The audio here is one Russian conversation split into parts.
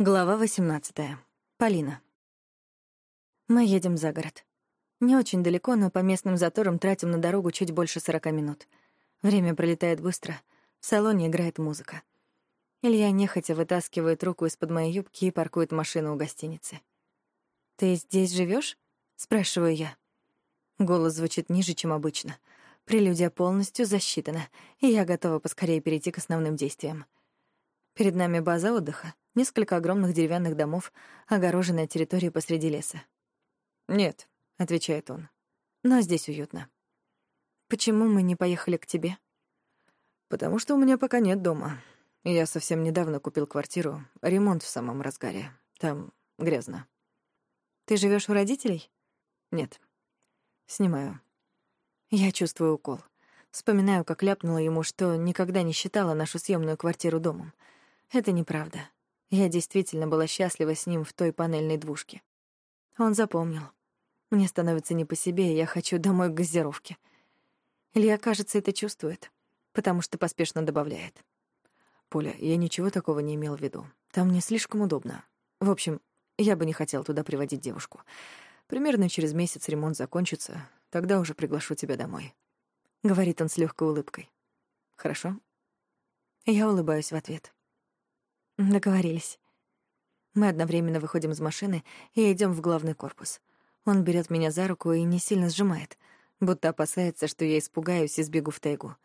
Глава 18. Полина. Мы едем за город. Не очень далеко, но по местным заторам тратим на дорогу чуть больше 40 минут. Время пролетает быстро. В салоне играет музыка. Илья нехотя вытаскивает руку из-под моей юбки и паркует машину у гостиницы. «Ты здесь живешь? спрашиваю я. Голос звучит ниже, чем обычно. Прелюдия полностью засчитана, и я готова поскорее перейти к основным действиям. Перед нами база отдыха, несколько огромных деревянных домов, огороженная территория посреди леса. «Нет», — отвечает он, — «но здесь уютно». «Почему мы не поехали к тебе?» «Потому что у меня пока нет дома. Я совсем недавно купил квартиру, ремонт в самом разгаре. Там грязно». «Ты живешь у родителей?» «Нет. Снимаю». Я чувствую укол. Вспоминаю, как ляпнула ему, что никогда не считала нашу съемную квартиру домом. Это неправда. Я действительно была счастлива с ним в той панельной двушке. Он запомнил. Мне становится не по себе, и я хочу домой к газировке. Илья, кажется, это чувствует, потому что поспешно добавляет. «Поля, я ничего такого не имел в виду. Там не слишком удобно. В общем, я бы не хотел туда приводить девушку. Примерно через месяц ремонт закончится, тогда уже приглашу тебя домой», — говорит он с легкой улыбкой. «Хорошо?» Я улыбаюсь в ответ. Договорились. Мы одновременно выходим из машины и идем в главный корпус. Он берет меня за руку и не сильно сжимает, будто опасается, что я испугаюсь и сбегу в тайгу.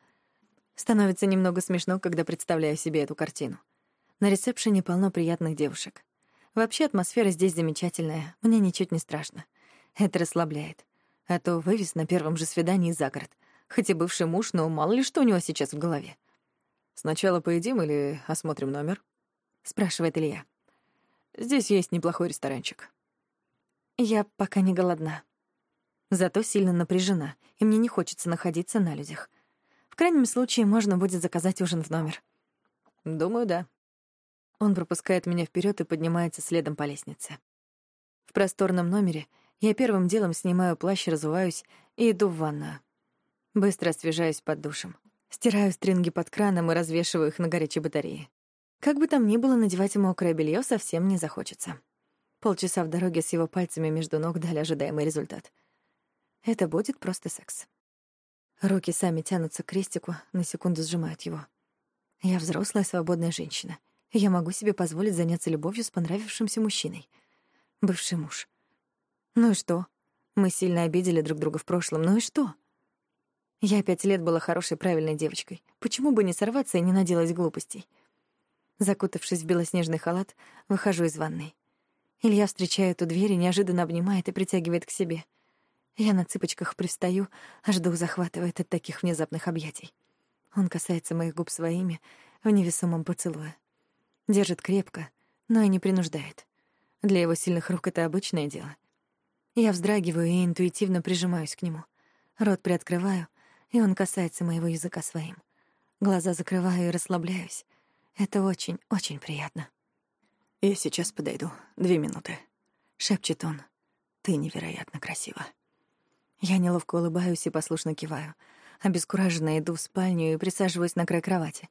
Становится немного смешно, когда представляю себе эту картину. На ресепшене полно приятных девушек. Вообще атмосфера здесь замечательная, мне ничуть не страшно. Это расслабляет. А то вывез на первом же свидании за город. Хоть и бывший муж, но мало ли что у него сейчас в голове. Сначала поедим или осмотрим номер? — спрашивает Илья. «Здесь есть неплохой ресторанчик». Я пока не голодна. Зато сильно напряжена, и мне не хочется находиться на людях. В крайнем случае, можно будет заказать ужин в номер. Думаю, да. Он пропускает меня вперед и поднимается следом по лестнице. В просторном номере я первым делом снимаю плащ, разуваюсь и иду в ванную. Быстро освежаюсь под душем. Стираю стринги под краном и развешиваю их на горячей батарее. Как бы там ни было, надевать мокрое белье совсем не захочется. Полчаса в дороге с его пальцами между ног дали ожидаемый результат. Это будет просто секс. Руки сами тянутся к крестику, на секунду сжимают его. Я взрослая, свободная женщина. Я могу себе позволить заняться любовью с понравившимся мужчиной. Бывший муж. Ну и что? Мы сильно обидели друг друга в прошлом, ну и что? Я пять лет была хорошей, правильной девочкой. Почему бы не сорваться и не наделать глупостей? Закутавшись в белоснежный халат, выхожу из ванной. Илья встречает у двери, неожиданно обнимает и притягивает к себе. Я на цыпочках пристаю, аж дух захватывает от таких внезапных объятий. Он касается моих губ своими в невесомом поцелуе. Держит крепко, но и не принуждает. Для его сильных рук это обычное дело. Я вздрагиваю и интуитивно прижимаюсь к нему. Рот приоткрываю, и он касается моего языка своим. Глаза закрываю и расслабляюсь. Это очень-очень приятно. «Я сейчас подойду. Две минуты», — шепчет он. «Ты невероятно красива». Я неловко улыбаюсь и послушно киваю. Обескураженно иду в спальню и присаживаюсь на край кровати.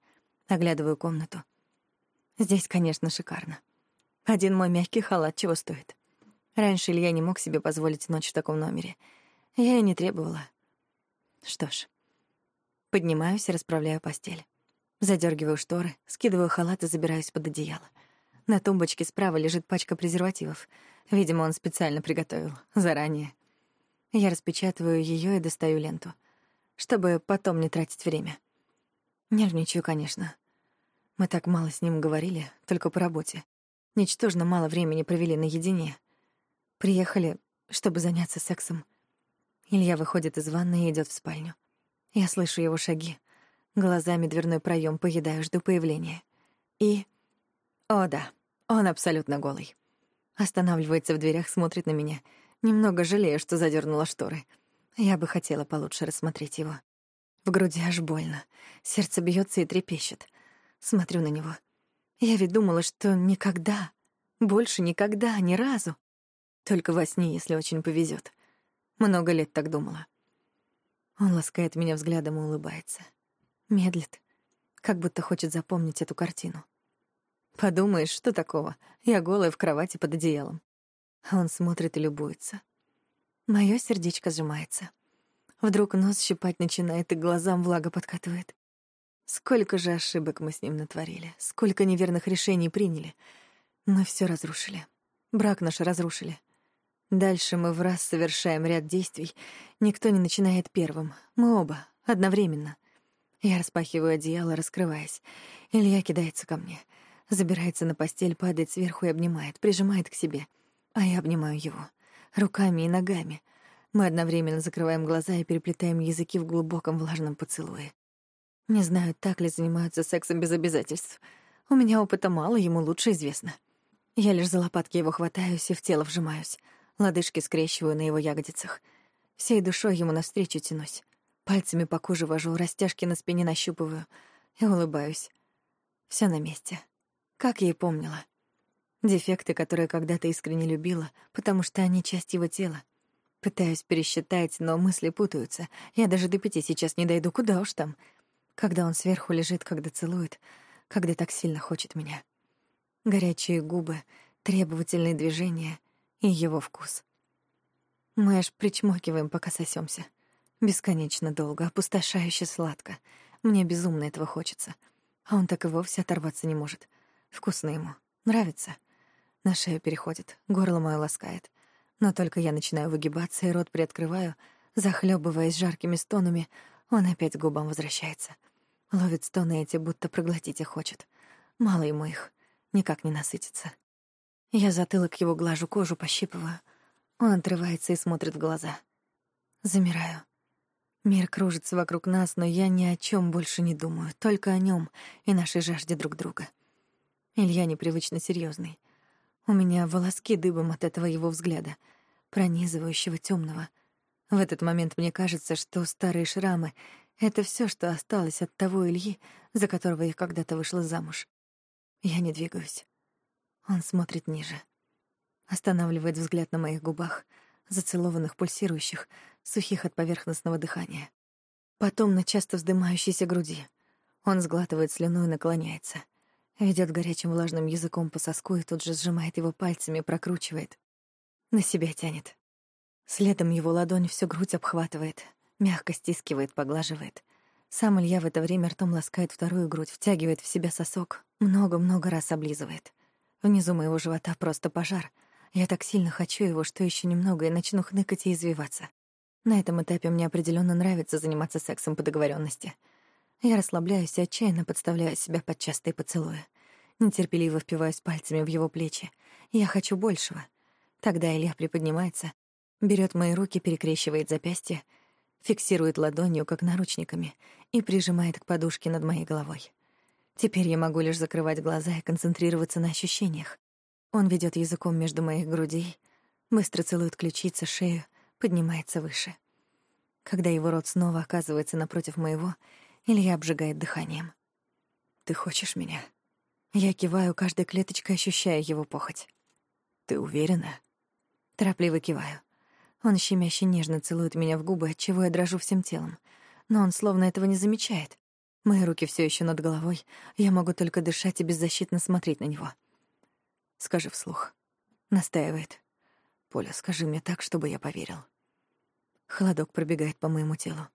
Оглядываю комнату. Здесь, конечно, шикарно. Один мой мягкий халат чего стоит. Раньше Илья не мог себе позволить ночь в таком номере. Я и не требовала. Что ж, поднимаюсь и расправляю постель. Задергиваю шторы, скидываю халат и забираюсь под одеяло. На тумбочке справа лежит пачка презервативов. Видимо, он специально приготовил, заранее. Я распечатываю ее и достаю ленту, чтобы потом не тратить время. Нервничаю, конечно. Мы так мало с ним говорили, только по работе. Ничтожно мало времени провели наедине. Приехали, чтобы заняться сексом. Илья выходит из ванны и идет в спальню. Я слышу его шаги, Глазами дверной проем поедаю, жду появления. И... О, да, он абсолютно голый. Останавливается в дверях, смотрит на меня. Немного жалею, что задернула шторы. Я бы хотела получше рассмотреть его. В груди аж больно. Сердце бьется и трепещет. Смотрю на него. Я ведь думала, что никогда, больше никогда, ни разу. Только во сне, если очень повезет. Много лет так думала. Он ласкает меня взглядом и улыбается. Медлит, как будто хочет запомнить эту картину. Подумаешь, что такого? Я голая в кровати под одеялом. Он смотрит и любуется. Моё сердечко сжимается. Вдруг нос щипать начинает и глазам влага подкатывает. Сколько же ошибок мы с ним натворили, сколько неверных решений приняли. Мы все разрушили. Брак наш разрушили. Дальше мы в раз совершаем ряд действий. Никто не начинает первым. Мы оба, одновременно. Я распахиваю одеяло, раскрываясь. Илья кидается ко мне. Забирается на постель, падает сверху и обнимает, прижимает к себе. А я обнимаю его. Руками и ногами. Мы одновременно закрываем глаза и переплетаем языки в глубоком влажном поцелуе. Не знаю, так ли занимаются сексом без обязательств. У меня опыта мало, ему лучше известно. Я лишь за лопатки его хватаюсь и в тело вжимаюсь. Лодыжки скрещиваю на его ягодицах. Всей душой ему навстречу тянусь. Пальцами по коже вожу, растяжки на спине нащупываю и улыбаюсь. Все на месте. Как я и помнила. Дефекты, которые когда-то искренне любила, потому что они часть его тела. Пытаюсь пересчитать, но мысли путаются. Я даже до пяти сейчас не дойду, куда уж там. Когда он сверху лежит, когда целует, когда так сильно хочет меня. Горячие губы, требовательные движения и его вкус. Мы аж причмокиваем, пока сосемся. Бесконечно долго, опустошающе сладко. Мне безумно этого хочется. А он так и вовсе оторваться не может. Вкусно ему. Нравится. На шею переходит, горло мое ласкает. Но только я начинаю выгибаться и рот приоткрываю, захлебываясь жаркими стонами, он опять к губам возвращается. Ловит стоны эти, будто проглотить их хочет. Мало ему их, никак не насытится. Я затылок его глажу, кожу пощипываю. Он отрывается и смотрит в глаза. Замираю. Мир кружится вокруг нас, но я ни о чем больше не думаю, только о нем и нашей жажде друг друга. Илья непривычно серьезный. У меня волоски дыбом от этого его взгляда, пронизывающего темного. В этот момент мне кажется, что старые шрамы — это все, что осталось от того Ильи, за которого я когда-то вышла замуж. Я не двигаюсь. Он смотрит ниже. Останавливает взгляд на моих губах, зацелованных, пульсирующих, сухих от поверхностного дыхания. Потом на часто вздымающейся груди. Он сглатывает слюну и наклоняется. Ведет горячим влажным языком по соску и тут же сжимает его пальцами, прокручивает. На себя тянет. Следом его ладонь всю грудь обхватывает, мягко стискивает, поглаживает. Сам Илья в это время ртом ласкает вторую грудь, втягивает в себя сосок, много-много раз облизывает. Внизу моего живота просто пожар. Я так сильно хочу его, что еще немного и начну хныкать и извиваться. На этом этапе мне определенно нравится заниматься сексом по договоренности. Я расслабляюсь и отчаянно подставляю себя под частые поцелуи. Нетерпеливо впиваюсь пальцами в его плечи. Я хочу большего. Тогда Илья приподнимается, берет мои руки, перекрещивает запястья, фиксирует ладонью, как наручниками, и прижимает к подушке над моей головой. Теперь я могу лишь закрывать глаза и концентрироваться на ощущениях. Он ведет языком между моих грудей, быстро целует ключицы, шею, поднимается выше. Когда его рот снова оказывается напротив моего, Илья обжигает дыханием. «Ты хочешь меня?» Я киваю, каждой клеточкой ощущая его похоть. «Ты уверена?» Торопливо киваю. Он щемяще нежно целует меня в губы, отчего я дрожу всем телом. Но он словно этого не замечает. Мои руки все еще над головой, я могу только дышать и беззащитно смотреть на него. «Скажи вслух». Настаивает. «Поля, скажи мне так, чтобы я поверил». Холодок пробегает по моему телу.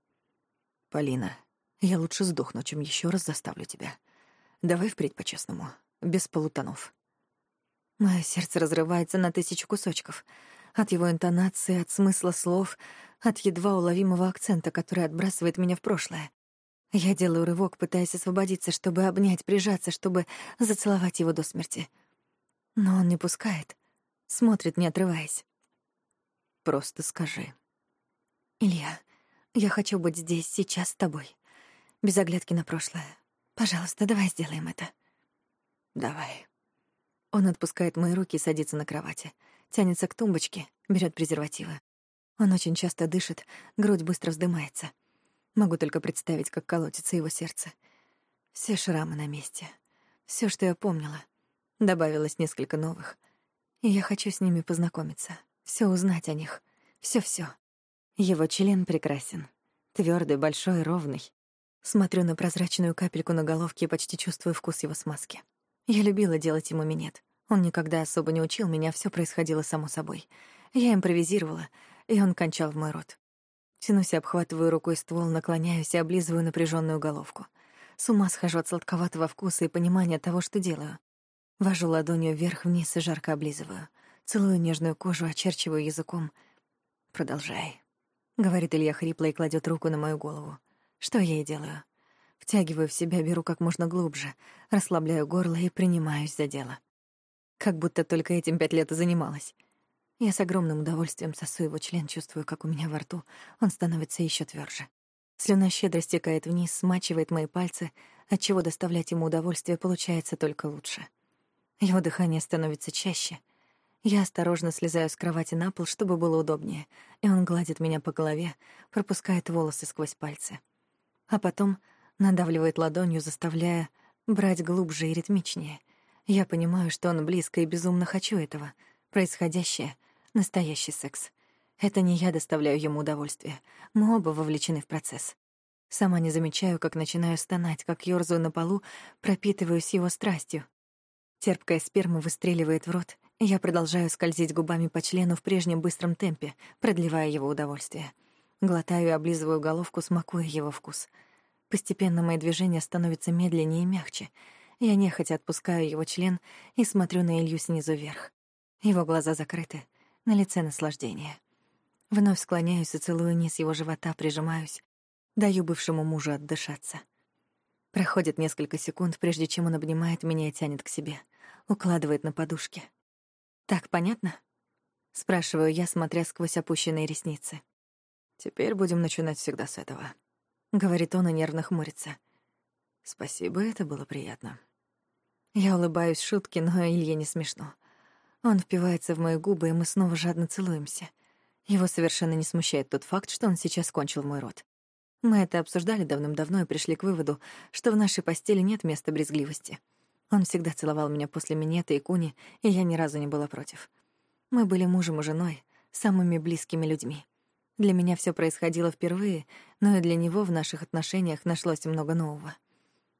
«Полина, я лучше сдохну, чем еще раз заставлю тебя. Давай впредь по-честному, без полутонов». Мое сердце разрывается на тысячу кусочков. От его интонации, от смысла слов, от едва уловимого акцента, который отбрасывает меня в прошлое. Я делаю рывок, пытаясь освободиться, чтобы обнять, прижаться, чтобы зацеловать его до смерти. Но он не пускает, смотрит, не отрываясь. «Просто скажи», Илья, я хочу быть здесь сейчас с тобой. Без оглядки на прошлое. Пожалуйста, давай сделаем это. Давай. Он отпускает мои руки и садится на кровати. Тянется к тумбочке, берет презервативы. Он очень часто дышит, грудь быстро вздымается. Могу только представить, как колотится его сердце. Все шрамы на месте. Все, что я помнила. Добавилось несколько новых. И я хочу с ними познакомиться, все узнать о них. все все его член прекрасен. Твердый, большой, ровный. Смотрю на прозрачную капельку на головке и почти чувствую вкус его смазки. Я любила делать ему минет. Он никогда особо не учил меня, все происходило само собой. Я импровизировала, и он кончал в мой рот. Тянусь обхватываю рукой ствол, наклоняюсь и облизываю напряженную головку. С ума схожу от сладковатого вкуса и понимания того, что делаю. Вожу ладонью вверх-вниз и жарко облизываю. Целую нежную кожу, очерчиваю языком. «Продолжай», — говорит Илья хрипло и кладет руку на мою голову. Что я и делаю. Втягиваю в себя, беру как можно глубже, расслабляю горло и принимаюсь за дело. Как будто только этим пять лет и занималась. Я с огромным удовольствием сосу его член, чувствую, как у меня во рту он становится еще тверже. Слюна щедро стекает вниз, смачивает мои пальцы, отчего доставлять ему удовольствие получается только лучше. Его дыхание становится чаще. Я осторожно слезаю с кровати на пол, чтобы было удобнее, и он гладит меня по голове, пропускает волосы сквозь пальцы. А потом надавливает ладонью, заставляя брать глубже и ритмичнее. Я понимаю, что он близко и безумно хочу этого. Происходящее — настоящий секс. Это не я доставляю ему удовольствие. Мы оба вовлечены в процесс. Сама не замечаю, как начинаю стонать, как ёрзаю на полу, пропитываюсь его страстью. Терпкая сперма выстреливает в рот, я продолжаю скользить губами по члену в прежнем быстром темпе, продлевая его удовольствие. Глотаю и облизываю головку, смакуя его вкус. Постепенно мои движения становятся медленнее и мягче. Я нехотя отпускаю его член и смотрю на Илью снизу вверх. Его глаза закрыты, на лице наслаждение. Вновь склоняюсь и целую низ его живота, прижимаюсь. Даю бывшему мужу отдышаться. Проходит несколько секунд, прежде чем он обнимает меня и тянет к себе. Укладывает на подушке. «Так понятно?» — спрашиваю я, смотря сквозь опущенные ресницы. «Теперь будем начинать всегда с этого», — говорит он и нервно хмурится. «Спасибо, это было приятно». Я улыбаюсь шутке, но Илье не смешно. Он впивается в мои губы, и мы снова жадно целуемся. Его совершенно не смущает тот факт, что он сейчас кончил мой рот. Мы это обсуждали давным-давно и пришли к выводу, что в нашей постели нет места брезгливости. Он всегда целовал меня после минета и куни, и я ни разу не была против. Мы были мужем и женой, самыми близкими людьми. Для меня все происходило впервые, но и для него в наших отношениях нашлось много нового.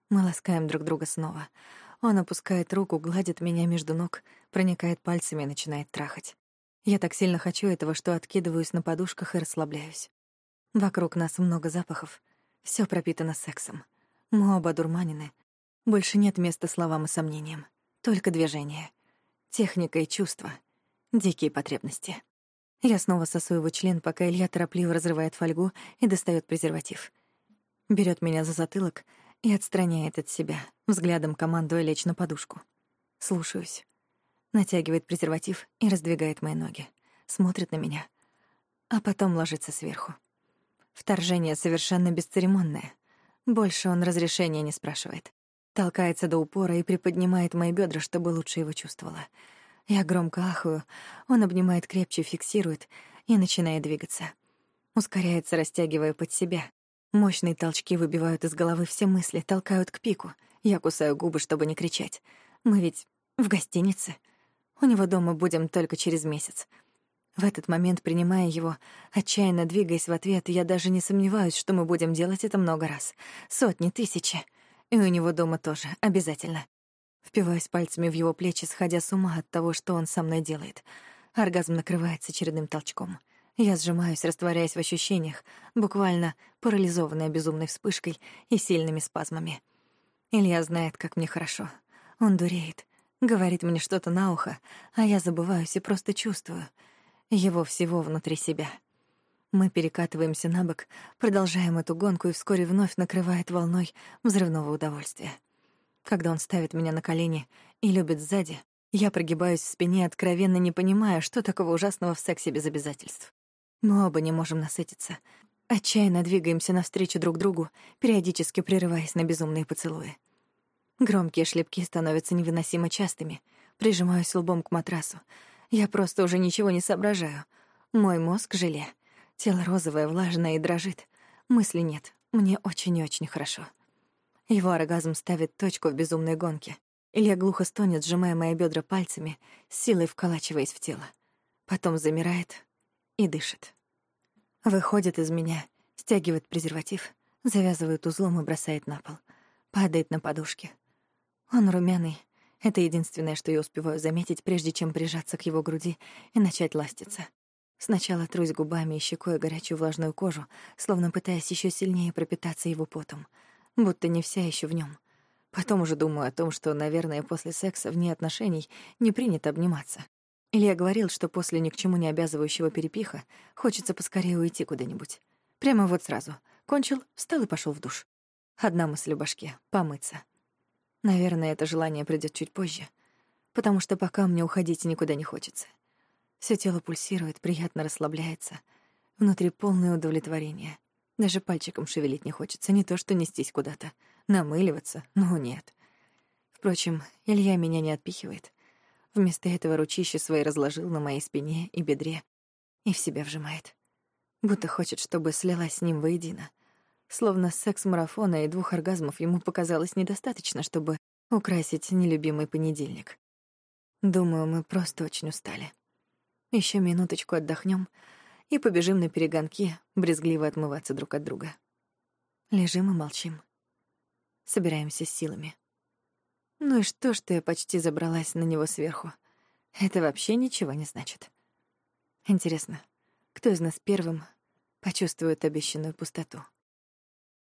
Мы ласкаем друг друга снова. Он опускает руку, гладит меня между ног, проникает пальцами и начинает трахать. Я так сильно хочу этого, что откидываюсь на подушках и расслабляюсь. Вокруг нас много запахов. Все пропитано сексом. Мы оба дурманены. Больше нет места словам и сомнениям. Только движение. Техника и чувства. Дикие потребности. Я снова сосу его член, пока Илья торопливо разрывает фольгу и достает презерватив. Берет меня за затылок и отстраняет от себя, взглядом командуя лечь на подушку. Слушаюсь натягивает презерватив и раздвигает мои ноги. Смотрит на меня, а потом ложится сверху. Вторжение совершенно бесцеремонное. Больше он разрешения не спрашивает. Толкается до упора и приподнимает мои бедра, чтобы лучше его чувствовала. Я громко ахаю, он обнимает крепче, фиксирует и начинает двигаться. Ускоряется, растягивая под себя. Мощные толчки выбивают из головы все мысли, толкают к пику. Я кусаю губы, чтобы не кричать. Мы ведь в гостинице. У него дома будем только через месяц. В этот момент, принимая его, отчаянно двигаясь в ответ, я даже не сомневаюсь, что мы будем делать это много раз. Сотни, тысячи. И у него дома тоже, обязательно. Впиваюсь пальцами в его плечи, сходя с ума от того, что он со мной делает. Оргазм накрывается очередным толчком. Я сжимаюсь, растворяясь в ощущениях, буквально парализованная безумной вспышкой и сильными спазмами. Илья знает, как мне хорошо. Он дуреет, Говорит мне что-то на ухо, а я забываюсь и просто чувствую его всего внутри себя. Мы перекатываемся на бок, продолжаем эту гонку и вскоре вновь накрывает волной взрывного удовольствия. Когда он ставит меня на колени и любит сзади, я прогибаюсь в спине, откровенно не понимая, что такого ужасного в сексе без обязательств. Мы оба не можем насытиться. Отчаянно двигаемся навстречу друг другу, периодически прерываясь на безумные поцелуи. Громкие шлепки становятся невыносимо частыми. Прижимаюсь лбом к матрасу. Я просто уже ничего не соображаю. Мой мозг — желе. Тело розовое, влажное и дрожит. Мысли нет. Мне очень и очень хорошо. Его оргазм ставит точку в безумной гонке. Илья глухо стонет, сжимая мои бедра пальцами, силой вколачиваясь в тело. Потом замирает и дышит. Выходит из меня, стягивает презерватив, завязывает узлом и бросает на пол. Падает на подушке. Он румяный Это единственное, что я успеваю заметить, прежде чем прижаться к его груди и начать ластиться. Сначала трусь губами и щекой горячую влажную кожу, словно пытаясь еще сильнее пропитаться его потом, будто не вся еще в нем. Потом уже думаю о том, что, наверное, после секса вне отношений не принято обниматься. Илья говорил, что после ни к чему не обязывающего перепиха хочется поскорее уйти куда-нибудь. Прямо вот сразу. Кончил, встал и пошел в душ. Одна мысль в башке — помыться. Наверное, это желание придет чуть позже, потому что пока мне уходить никуда не хочется. Все тело пульсирует, приятно расслабляется. Внутри полное удовлетворение. Даже пальчиком шевелить не хочется, не то что нестись куда-то. Намыливаться, ну нет. Впрочем, Илья меня не отпихивает. Вместо этого ручище свои разложил на моей спине и бедре и в себя вжимает. Будто хочет, чтобы слилась с ним воедино. Словно секс-марафона и двух оргазмов ему показалось недостаточно, чтобы украсить нелюбимый понедельник. Думаю, мы просто очень устали. Еще минуточку отдохнем и побежим на перегонки, брезгливо отмываться друг от друга. Лежим и молчим. Собираемся с силами. Ну и что, что я почти забралась на него сверху? Это вообще ничего не значит. Интересно, кто из нас первым почувствует обещанную пустоту?